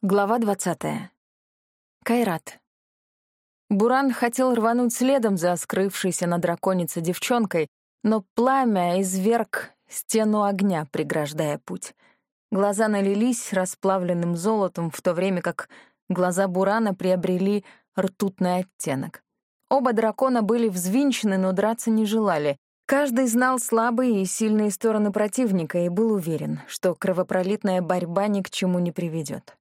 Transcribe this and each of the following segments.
Глава 20. Кайрат. Буран хотел рвануть следом за скрывшейся на драконице девчонкой, но пламя изверг стену огня, преграждая путь. Глаза налились расплавленным золотом, в то время как глаза Бурана приобрели ртутный оттенок. Оба дракона были взвинчены, но драться не желали. Каждый знал слабые и сильные стороны противника и был уверен, что кровопролитная борьба ни к чему не приведет.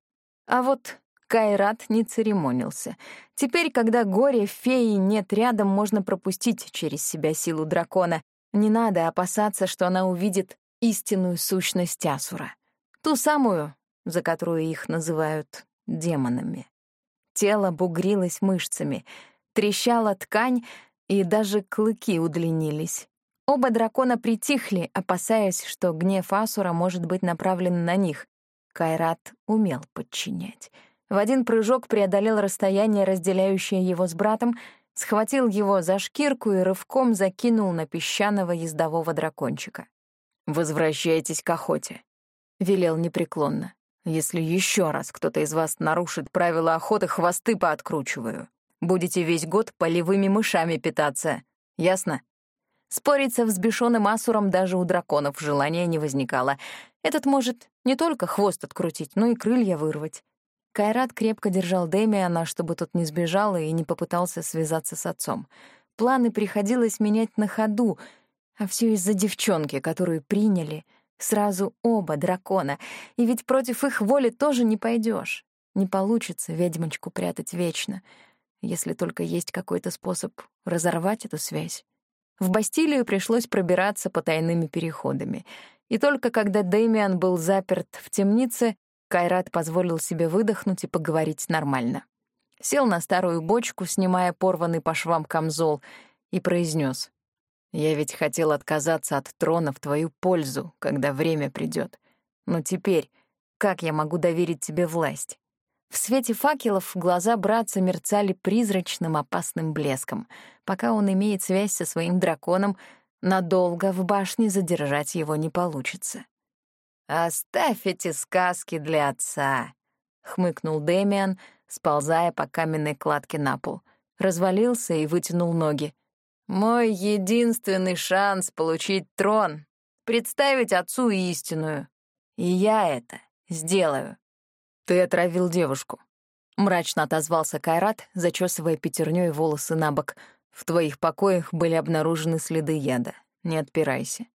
А вот Кайрат не церемонился. Теперь, когда горе феи нет рядом, можно пропустить через себя силу дракона. Не надо опасаться, что она увидит истинную сущность Асура. Ту самую, за которую их называют демонами. Тело бугрилось мышцами, трещала ткань, и даже клыки удлинились. Оба дракона притихли, опасаясь, что гнев Асура может быть направлен на них. Кайрат умел подчинять. В один прыжок преодолел расстояние, разделяющее его с братом, схватил его за шкирку и рывком закинул на песчаного ездового дракончика. «Возвращайтесь к охоте», — велел непреклонно. «Если еще раз кто-то из вас нарушит правила охоты, хвосты пооткручиваю. Будете весь год полевыми мышами питаться. Ясно?» Спорить со взбешенным асуром даже у драконов желания не возникало. Этот может не только хвост открутить, но и крылья вырвать. Кайрат крепко держал Дэмиана, чтобы тот не сбежал и не попытался связаться с отцом. Планы приходилось менять на ходу, а все из-за девчонки, которую приняли сразу оба дракона. И ведь против их воли тоже не пойдешь. Не получится ведьмочку прятать вечно, если только есть какой-то способ разорвать эту связь. В Бастилию пришлось пробираться по тайными переходами. И только когда Дэмиан был заперт в темнице, Кайрат позволил себе выдохнуть и поговорить нормально. Сел на старую бочку, снимая порванный по швам камзол, и произнес: «Я ведь хотел отказаться от трона в твою пользу, когда время придет. Но теперь как я могу доверить тебе власть?» В свете факелов глаза братца мерцали призрачным опасным блеском. Пока он имеет связь со своим драконом, надолго в башне задержать его не получится. «Оставь эти сказки для отца», — хмыкнул Дэмиан, сползая по каменной кладке на пол. Развалился и вытянул ноги. «Мой единственный шанс получить трон — представить отцу истинную. И я это сделаю». «Ты отравил девушку», — мрачно отозвался Кайрат, зачесывая пятернёй волосы на бок. «В твоих покоях были обнаружены следы яда. Не отпирайся».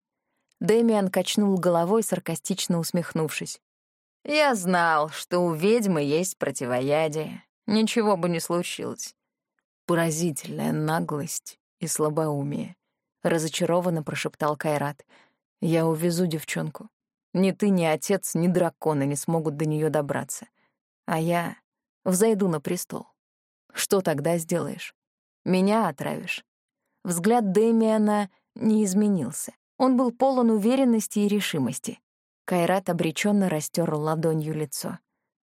Дэмиан качнул головой, саркастично усмехнувшись. «Я знал, что у ведьмы есть противоядие. Ничего бы не случилось». Поразительная наглость и слабоумие. Разочарованно прошептал Кайрат. «Я увезу девчонку. Ни ты, ни отец, ни драконы не смогут до нее добраться. А я взойду на престол. Что тогда сделаешь? Меня отравишь?» Взгляд Дэмиана не изменился. Он был полон уверенности и решимости. Кайрат обреченно растер ладонью лицо.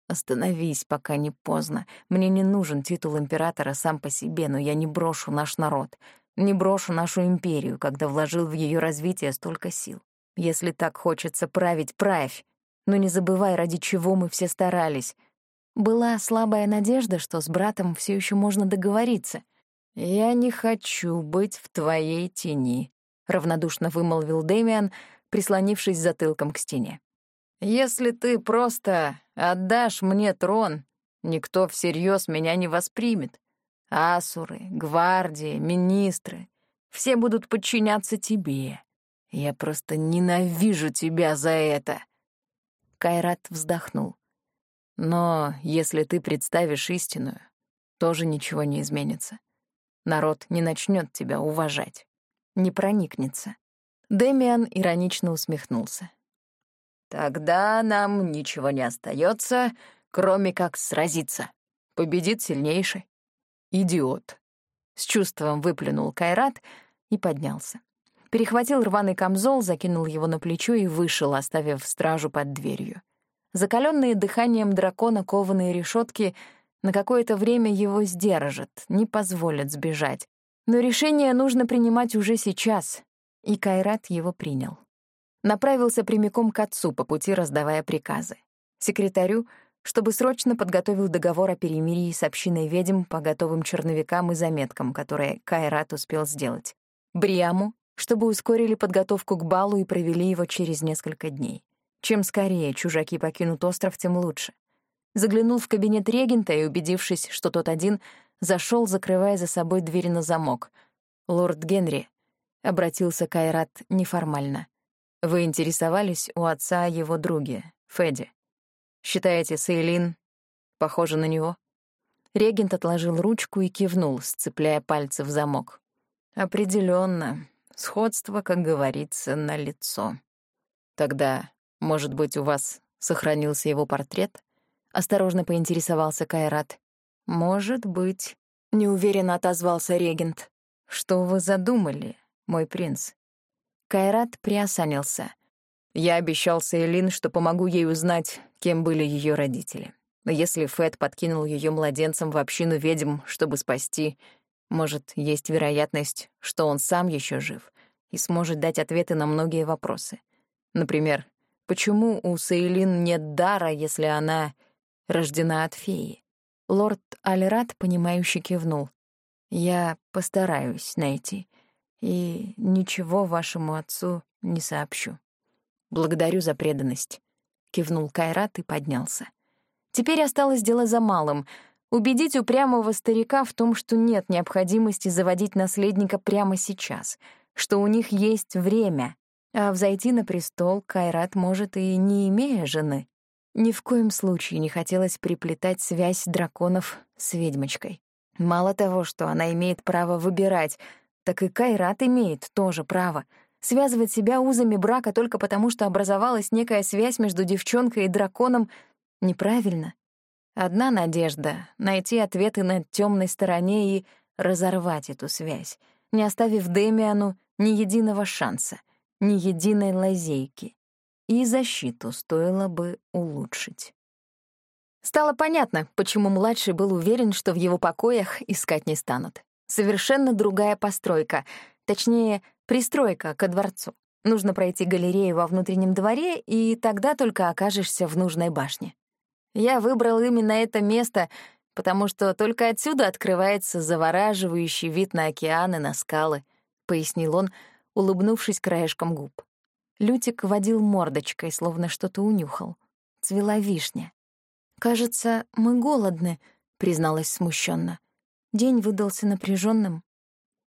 «Остановись, пока не поздно. Мне не нужен титул императора сам по себе, но я не брошу наш народ, не брошу нашу империю, когда вложил в ее развитие столько сил. Если так хочется править, правь. Но не забывай, ради чего мы все старались. Была слабая надежда, что с братом все еще можно договориться. «Я не хочу быть в твоей тени», — равнодушно вымолвил Дэмиан, прислонившись затылком к стене. «Если ты просто отдашь мне трон, никто всерьез меня не воспримет. Асуры, гвардии, министры — все будут подчиняться тебе. Я просто ненавижу тебя за это. Кайрат вздохнул. Но если ты представишь истинную, тоже ничего не изменится. Народ не начнет тебя уважать, не проникнется. Демиан иронично усмехнулся. Тогда нам ничего не остается, кроме как сразиться. Победит сильнейший. Идиот. С чувством выплюнул Кайрат и поднялся перехватил рваный камзол, закинул его на плечо и вышел, оставив стражу под дверью. Закаленные дыханием дракона кованые решетки на какое-то время его сдержат, не позволят сбежать. Но решение нужно принимать уже сейчас, и Кайрат его принял. Направился прямиком к отцу, по пути раздавая приказы. Секретарю чтобы срочно подготовил договор о перемирии с общиной ведьм по готовым черновикам и заметкам, которые Кайрат успел сделать. Бриаму, чтобы ускорили подготовку к балу и провели его через несколько дней. Чем скорее чужаки покинут остров, тем лучше. Заглянул в кабинет регента и, убедившись, что тот один, зашел, закрывая за собой дверь на замок. «Лорд Генри», — обратился Кайрат неформально, — «вы интересовались у отца его други, Федди. Считаете, Сейлин похожа на него?» Регент отложил ручку и кивнул, сцепляя пальцы в замок. Определенно, сходство, как говорится, на лицо. Тогда, может быть, у вас сохранился его портрет? Осторожно поинтересовался Кайрат. Может быть, неуверенно отозвался регент. Что вы задумали, мой принц? Кайрат приосанился. Я обещал Сейлин, что помогу ей узнать, кем были ее родители. Но если Фэт подкинул ее младенцем в общину ведьм, чтобы спасти, может, есть вероятность, что он сам еще жив и сможет дать ответы на многие вопросы. Например, почему у Сейлин нет дара, если она рождена от феи? Лорд Альрат, понимающе кивнул. «Я постараюсь найти, и ничего вашему отцу не сообщу». «Благодарю за преданность», — кивнул Кайрат и поднялся. Теперь осталось дело за малым — убедить упрямого старика в том, что нет необходимости заводить наследника прямо сейчас, что у них есть время, а взойти на престол Кайрат может и не имея жены. Ни в коем случае не хотелось приплетать связь драконов с ведьмочкой. Мало того, что она имеет право выбирать, так и Кайрат имеет тоже право — Связывать себя узами брака только потому, что образовалась некая связь между девчонкой и драконом, неправильно. Одна надежда — найти ответы на темной стороне и разорвать эту связь, не оставив Дэмиану ни единого шанса, ни единой лазейки. И защиту стоило бы улучшить. Стало понятно, почему младший был уверен, что в его покоях искать не станут. Совершенно другая постройка, точнее, Пристройка ко дворцу. Нужно пройти галерею во внутреннем дворе, и тогда только окажешься в нужной башне. Я выбрал именно это место, потому что только отсюда открывается завораживающий вид на океан и на скалы, — пояснил он, улыбнувшись краешком губ. Лютик водил мордочкой, словно что-то унюхал. Цвела вишня. «Кажется, мы голодны», — призналась смущенно. День выдался напряженным.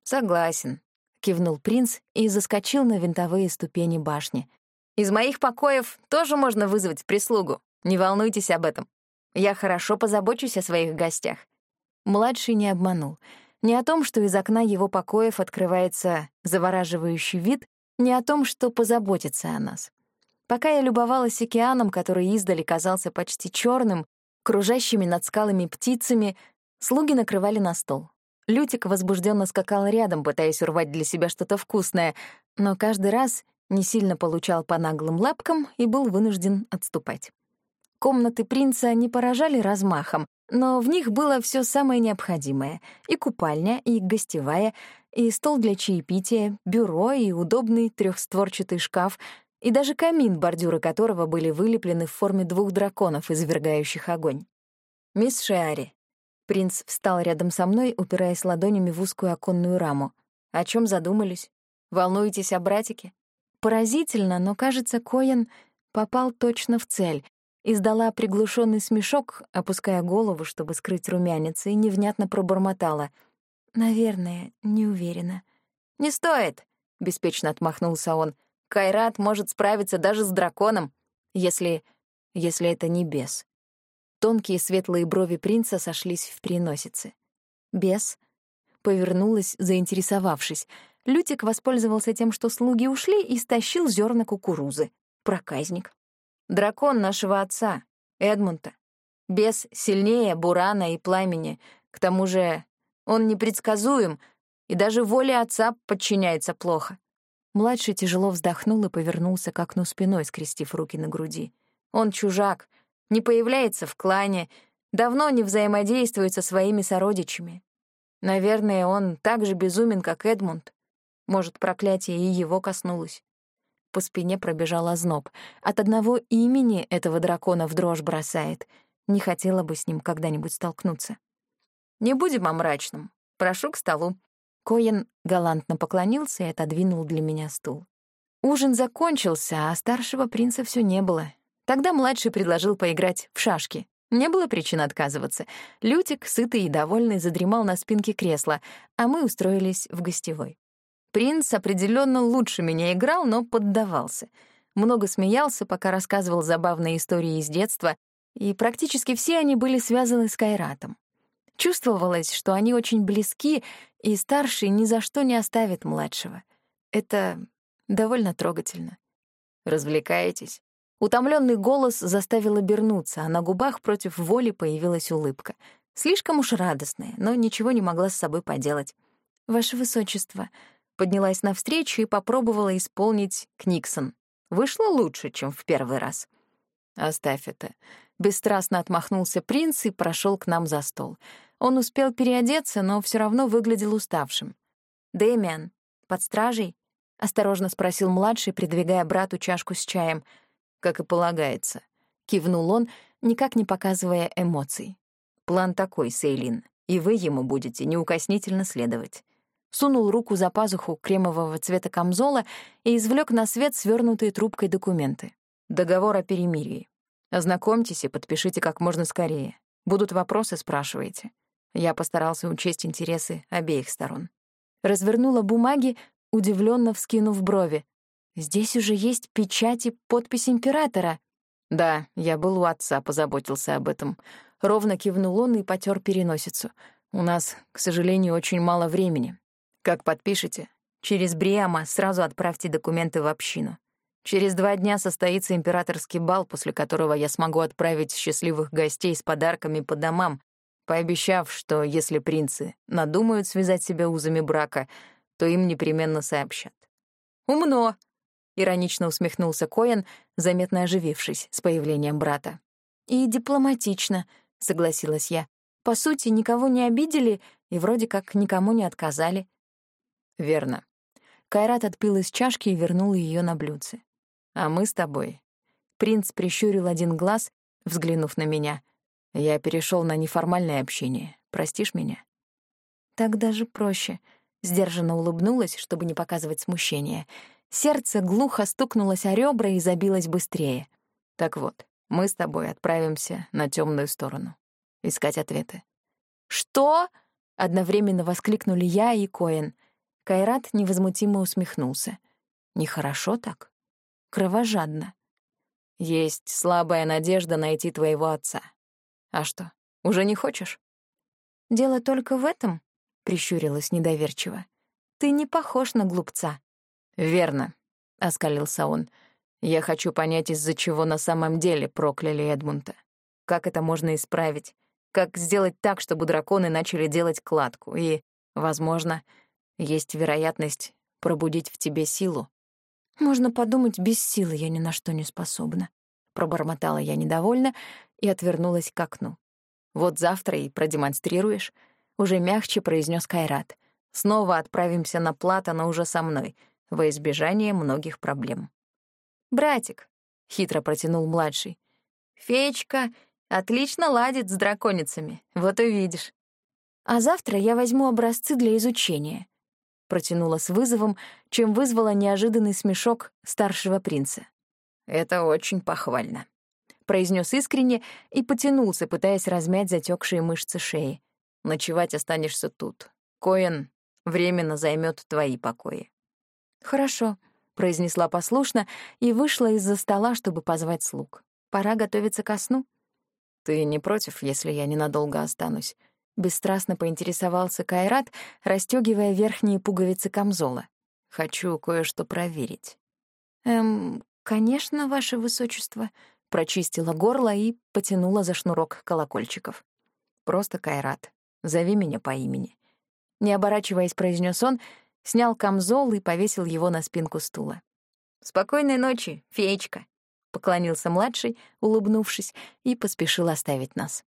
«Согласен», — кивнул принц и заскочил на винтовые ступени башни. «Из моих покоев тоже можно вызвать прислугу. Не волнуйтесь об этом. Я хорошо позабочусь о своих гостях». Младший не обманул. Не о том, что из окна его покоев открывается завораживающий вид, не о том, что позаботится о нас. Пока я любовалась океаном, который издали казался почти черным, кружащими над скалами птицами, слуги накрывали на стол. Лютик возбужденно скакал рядом, пытаясь урвать для себя что-то вкусное, но каждый раз не сильно получал по наглым лапкам и был вынужден отступать. Комнаты принца не поражали размахом, но в них было все самое необходимое — и купальня, и гостевая, и стол для чаепития, бюро и удобный трехстворчатый шкаф, и даже камин, бордюры которого были вылеплены в форме двух драконов, извергающих огонь. «Мисс Шиари, Принц встал рядом со мной, упираясь ладонями в узкую оконную раму. О чем задумались? Волнуетесь о братике? Поразительно, но, кажется, Коэн попал точно в цель. Издала приглушенный смешок, опуская голову, чтобы скрыть румянец, и невнятно пробормотала. «Наверное, не уверена». «Не стоит», — беспечно отмахнулся он. «Кайрат может справиться даже с драконом, если... если это не бес». Тонкие светлые брови принца сошлись в переносице. Бес повернулась, заинтересовавшись. Лютик воспользовался тем, что слуги ушли, и стащил зерна кукурузы. Проказник. Дракон нашего отца, Эдмунта. Бес сильнее Бурана и Пламени. К тому же он непредсказуем, и даже воле отца подчиняется плохо. Младший тяжело вздохнул и повернулся к окну спиной, скрестив руки на груди. Он чужак, не появляется в клане, давно не взаимодействует со своими сородичами. Наверное, он так же безумен, как Эдмунд. Может, проклятие и его коснулось. По спине пробежал озноб. От одного имени этого дракона в дрожь бросает. Не хотела бы с ним когда-нибудь столкнуться. «Не будем о мрачном. Прошу к столу». Коэн галантно поклонился и отодвинул для меня стул. Ужин закончился, а старшего принца все не было. Тогда младший предложил поиграть в шашки. Не было причин отказываться. Лютик, сытый и довольный, задремал на спинке кресла, а мы устроились в гостевой. Принц определенно лучше меня играл, но поддавался. Много смеялся, пока рассказывал забавные истории из детства, и практически все они были связаны с Кайратом. Чувствовалось, что они очень близки, и старший ни за что не оставит младшего. Это довольно трогательно. «Развлекаетесь?» Утомленный голос заставил обернуться, а на губах против воли появилась улыбка. Слишком уж радостная, но ничего не могла с собой поделать. «Ваше Высочество», поднялась навстречу и попробовала исполнить Книксон. Вышло лучше, чем в первый раз. «Оставь это». Бесстрастно отмахнулся принц и прошел к нам за стол. Он успел переодеться, но все равно выглядел уставшим. «Дэмиан, под стражей?» — осторожно спросил младший, придвигая брату чашку с чаем. «Как и полагается», — кивнул он, никак не показывая эмоций. «План такой, Сейлин, и вы ему будете неукоснительно следовать сунул руку за пазуху кремового цвета камзола и извлек на свет свернутые трубкой документы. Договор о перемирии. Ознакомьтесь и подпишите как можно скорее. Будут вопросы, спрашивайте. Я постарался учесть интересы обеих сторон. Развернула бумаги, удивленно вскинув брови. Здесь уже есть печать и подпись императора. Да, я был у отца, позаботился об этом. Ровно кивнул он и потер переносицу. У нас, к сожалению, очень мало времени. Как подпишете, через Бриама сразу отправьте документы в общину. Через два дня состоится императорский бал, после которого я смогу отправить счастливых гостей с подарками по домам, пообещав, что если принцы надумают связать себя узами брака, то им непременно сообщат. «Умно!» — иронично усмехнулся Коэн, заметно оживившись с появлением брата. «И дипломатично», — согласилась я. «По сути, никого не обидели и вроде как никому не отказали». «Верно». Кайрат отпил из чашки и вернул ее на блюдце. «А мы с тобой». Принц прищурил один глаз, взглянув на меня. «Я перешел на неформальное общение. Простишь меня?» «Так даже проще», — сдержанно улыбнулась, чтобы не показывать смущения. Сердце глухо стукнулось о ребра и забилось быстрее. «Так вот, мы с тобой отправимся на темную сторону. Искать ответы». «Что?» — одновременно воскликнули я и Коэн — Кайрат невозмутимо усмехнулся. Нехорошо так? Кровожадно. Есть слабая надежда найти твоего отца. А что, уже не хочешь? Дело только в этом, прищурилась недоверчиво. Ты не похож на глупца. Верно, оскалился он. Я хочу понять, из-за чего на самом деле прокляли Эдмунда. Как это можно исправить? Как сделать так, чтобы драконы начали делать кладку? И, возможно, есть вероятность пробудить в тебе силу. Можно подумать, без силы я ни на что не способна. Пробормотала я недовольно и отвернулась к окну. Вот завтра и продемонстрируешь, уже мягче произнес Кайрат. Снова отправимся на плато, но уже со мной, во избежание многих проблем. Братик, хитро протянул младший. Феечка отлично ладит с драконицами, вот увидишь. А завтра я возьму образцы для изучения протянула с вызовом, чем вызвала неожиданный смешок старшего принца. «Это очень похвально», — произнес искренне и потянулся, пытаясь размять затекшие мышцы шеи. «Ночевать останешься тут. Коэн временно займет твои покои». «Хорошо», — произнесла послушно и вышла из-за стола, чтобы позвать слуг. «Пора готовиться ко сну». «Ты не против, если я ненадолго останусь?» Бесстрастно поинтересовался Кайрат, расстёгивая верхние пуговицы камзола. «Хочу кое-что проверить». «Эм, конечно, ваше высочество», — прочистила горло и потянула за шнурок колокольчиков. «Просто Кайрат. Зови меня по имени». Не оборачиваясь, произнес он, снял камзол и повесил его на спинку стула. «Спокойной ночи, феечка», — поклонился младший, улыбнувшись, и поспешил оставить нас.